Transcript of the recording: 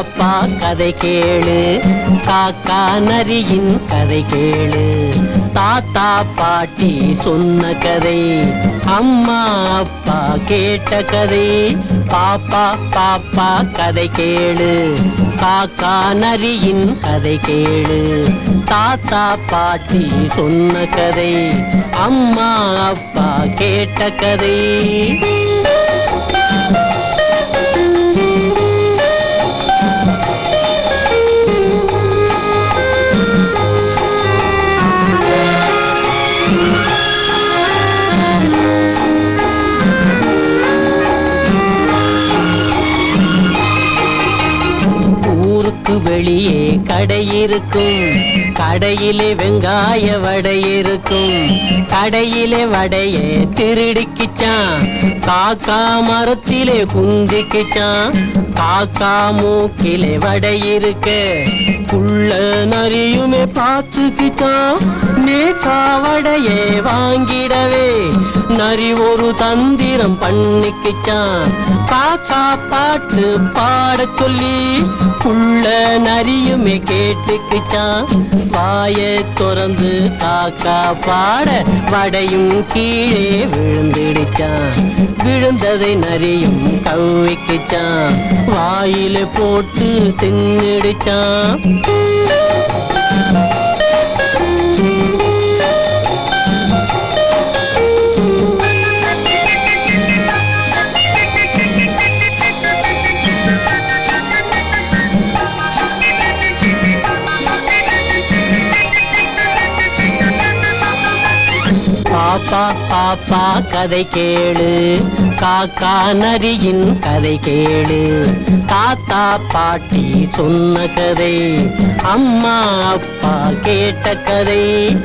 பாப்பா கதை கேளு. காக்கா நரியின் கதை கேளு. தாத்தா பாட்டி சொன்ன கதை. அம்மா அப்பா கேட்ட கதை. பாப்பா பாப்பா கதை கேளு. காக்கா நரியின் கதை கேளு. தாத்தா பாட்டி சொன்ன கதை. அம்மா அப்பா கேட்ட கதை. ஊருக்கு வெளியே கடை இருக்கும். கடையிலே வெங்காய வடை இருக்கும். கடையிலே வடையே திருடிக்கிச்சான் காக்கா மரத்திலே குந்திக்கிச்சான் காக்கா மூக்கிலே வடை இருக்க. புள்ள நரியுமே பார்த்துக்கிச்சான் மேக்கா வடையே வாங்கிட மாதிரி ஒரு தந்திரம் பண்ணிக்கிச்சான். காக்கா பாட்டு பாட சொல்லி புள்ள நரியுமே கேட்டுக்கிச்சான். வாய திறந்து காக்கா பாட வடையும் கீழே விழுந்துடுச்சான். விழுந்ததை நரியும் கவ்விக்கிச்சான். வாயில போட்டு தின்னுடுச்சான். பாப்பா பாப்பா கதை கேளு. காக்கா நரியின் கதை கேளு. தாத்தா பாட்டி சொன்ன கதை. அம்மா அப்பா கேட்ட கதை.